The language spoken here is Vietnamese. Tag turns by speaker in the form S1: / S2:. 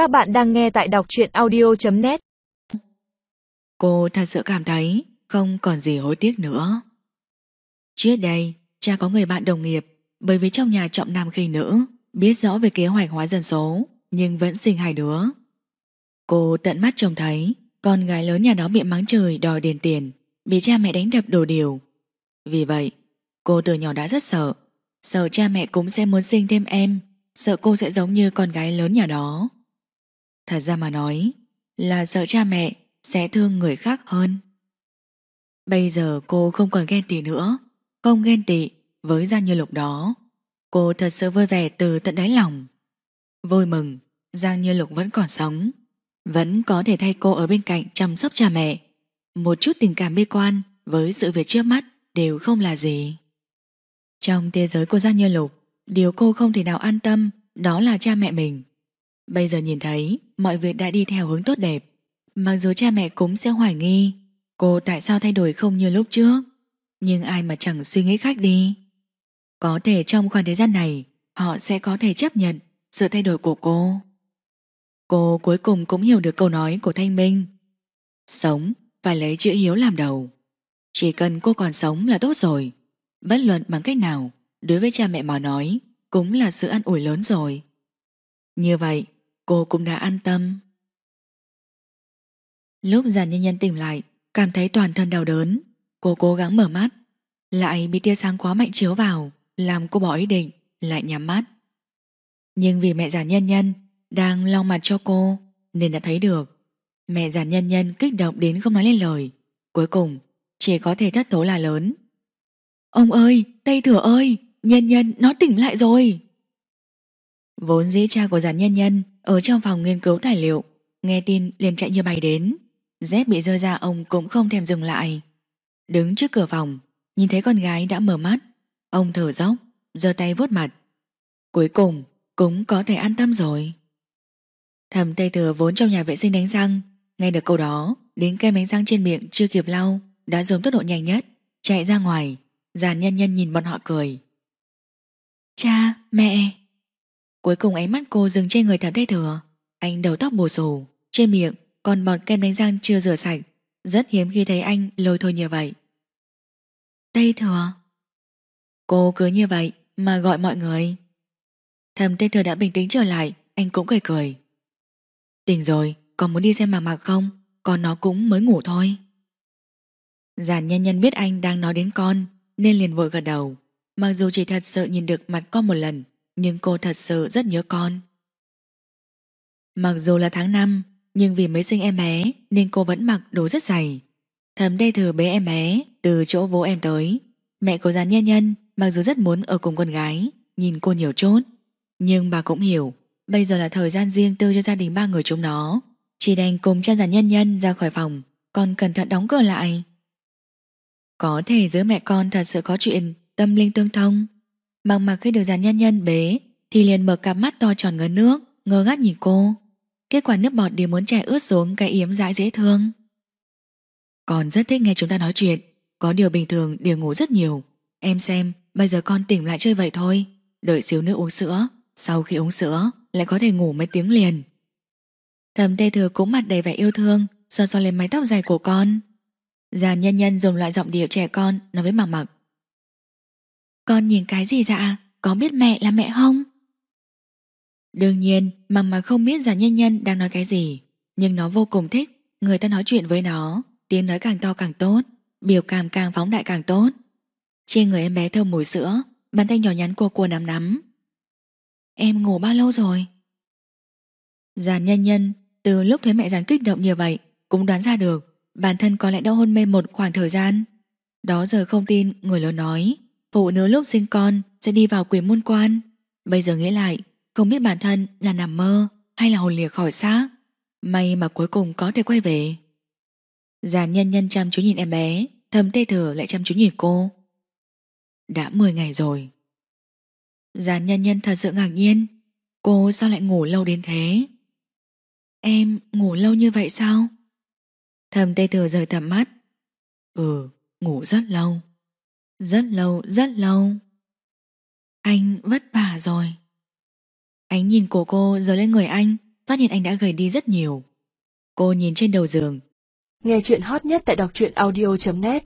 S1: Các bạn đang nghe tại đọc truyện audio.net
S2: Cô thật sự cảm thấy không còn gì hối tiếc nữa. Trước đây, cha có người bạn đồng nghiệp bởi vì trong nhà trọng nam khinh nữ, biết rõ về kế hoạch hóa dân số, nhưng vẫn sinh hai đứa. Cô tận mắt trông thấy con gái lớn nhà đó bị mắng trời đòi đền tiền, bị cha mẹ đánh đập đồ điều. Vì vậy, cô từ nhỏ đã rất sợ, sợ cha mẹ cũng sẽ muốn sinh thêm em, sợ cô sẽ giống như con gái lớn nhà đó. Thật ra mà nói, là sợ cha mẹ sẽ thương người khác hơn. Bây giờ cô không còn ghen tị nữa, không ghen tị với Giang Như Lục đó. Cô thật sự vui vẻ từ tận đáy lòng. Vui mừng, Giang Như Lục vẫn còn sống, vẫn có thể thay cô ở bên cạnh chăm sóc cha mẹ. Một chút tình cảm bi quan với sự việc trước mắt đều không là gì. Trong thế giới của Giang Như Lục, điều cô không thể nào an tâm đó là cha mẹ mình. Bây giờ nhìn thấy mọi việc đã đi theo hướng tốt đẹp, mặc dù cha mẹ cũng sẽ hoài nghi cô tại sao thay đổi không như lúc trước, nhưng ai mà chẳng suy nghĩ khác đi. Có thể trong khoảng thời gian này, họ sẽ có thể chấp nhận sự thay đổi của cô. Cô cuối cùng cũng hiểu được câu nói của Thanh Minh. Sống phải lấy chữ hiếu làm đầu. Chỉ cần cô còn sống là tốt rồi. Bất luận bằng cách nào, đối với cha mẹ mà nói, cũng là sự an ủi lớn rồi. Như vậy, cô cũng đã an tâm. Lúc giàn nhân nhân tỉnh lại, cảm thấy toàn thân đau đớn. Cô cố gắng mở mắt, lại bị tia sáng quá mạnh chiếu vào, làm cô bỏ ý định, lại nhắm mắt. Nhưng vì mẹ giàn nhân nhân đang lau mặt cho cô, nên đã thấy được. Mẹ giàn nhân nhân kích động đến không nói lên lời. Cuối cùng, chỉ có thể thất tố là lớn. Ông ơi, Tây Thừa ơi, nhân nhân nó tỉnh lại rồi. Vốn dĩ cha của giàn nhân nhân ở trong phòng nghiên cứu tài liệu, nghe tin liền chạy như bay đến. Dép bị rơi ra ông cũng không thèm dừng lại. Đứng trước cửa phòng, nhìn thấy con gái đã mở mắt, ông thở dốc, giơ tay vuốt mặt. Cuối cùng, cũng có thể an tâm rồi. Thầm Tây Thừa vốn trong nhà vệ sinh đánh răng, nghe được câu đó, đến kem đánh răng trên miệng chưa kịp lau, đã dùng tốc độ nhanh nhất, chạy ra ngoài, giàn nhân nhân nhìn bọn họ cười. Cha, mẹ... Cuối cùng ánh mắt cô dừng trên người thẩm Tây Thừa, anh đầu tóc bù xù, trên miệng còn bọt kem đánh răng chưa rửa sạch, rất hiếm khi thấy anh lôi thôi như vậy. Tây Thừa... Cô cứ như vậy mà gọi mọi người. Thầm Tây Thừa đã bình tĩnh trở lại, anh cũng cười cười. Tỉnh rồi, còn muốn đi xem mạc mạc không? Còn nó cũng mới ngủ thôi. Giản nhân nhân biết anh đang nói đến con, nên liền vội gật đầu. Mặc dù chỉ thật sự nhìn được mặt con một lần, nhưng cô thật sự rất nhớ con. Mặc dù là tháng 5, nhưng vì mới sinh em bé nên cô vẫn mặc đồ rất dày. Thầm đây thừa bế em bé từ chỗ bố em tới. Mẹ cô giàn nhân nhân mặc dù rất muốn ở cùng con gái, nhìn cô nhiều chốt, Nhưng bà cũng hiểu, bây giờ là thời gian riêng tư cho gia đình ba người chúng nó. Chỉ đành cùng cha giàn nhân nhân ra khỏi phòng, còn cẩn thận đóng cửa lại. Có thể giữa mẹ con thật sự có chuyện tâm linh tương thông. Mặc mặc khi được giàn nhân nhân bế thì liền mở cặp mắt to tròn ngớ nước, ngơ ngác nhìn cô. Kết quả nước bọt đều muốn chảy ướt xuống cái yếm dãi dễ thương. còn rất thích nghe chúng ta nói chuyện, có điều bình thường đều ngủ rất nhiều. Em xem, bây giờ con tỉnh lại chơi vậy thôi, đợi xíu nữa uống sữa, sau khi uống sữa lại có thể ngủ mấy tiếng liền. Thầm tê thừa cũng mặt đầy vẻ yêu thương, so so lên mái tóc dài của con. Giàn nhân nhân dùng loại giọng điệu trẻ con nói với mặc mặc. Con nhìn cái gì dạ? Có biết mẹ là mẹ không? Đương nhiên, mặc mà không biết giả nhân nhân đang nói cái gì, nhưng nó vô cùng thích người ta nói chuyện với nó, tiếng nói càng to càng tốt, biểu cảm càng phóng đại càng tốt. Trên người em bé thơm mùi sữa, bàn tay nhỏ nhắn của cô nắm nắm. Em ngủ bao lâu rồi? Giàn nhân nhân, từ lúc thấy mẹ giàn kích động như vậy, cũng đoán ra được bản thân có lẽ đã hôn mê một khoảng thời gian. Đó giờ không tin người lớn nói phụ nữ lúc sinh con sẽ đi vào quyền môn quan. Bây giờ nghĩ lại, không biết bản thân là nằm mơ hay là hồn lìa khỏi xác. May mà cuối cùng có thể quay về. Giàn nhân nhân chăm chú nhìn em bé, thầm tê thở lại chăm chú nhìn cô. Đã 10 ngày rồi. Giàn nhân nhân thật sự ngạc nhiên. Cô sao lại ngủ lâu đến thế? Em ngủ lâu như vậy sao? Thầm tê thừa rời tầm mắt. Ừ, ngủ rất lâu. Rất lâu, rất lâu. Anh vất vả rồi. Ánh nhìn của cô giờ lên người anh, phát hiện anh đã gầy đi rất nhiều. Cô nhìn trên đầu giường.
S1: Nghe chuyện hot nhất tại đọc truyện audio.net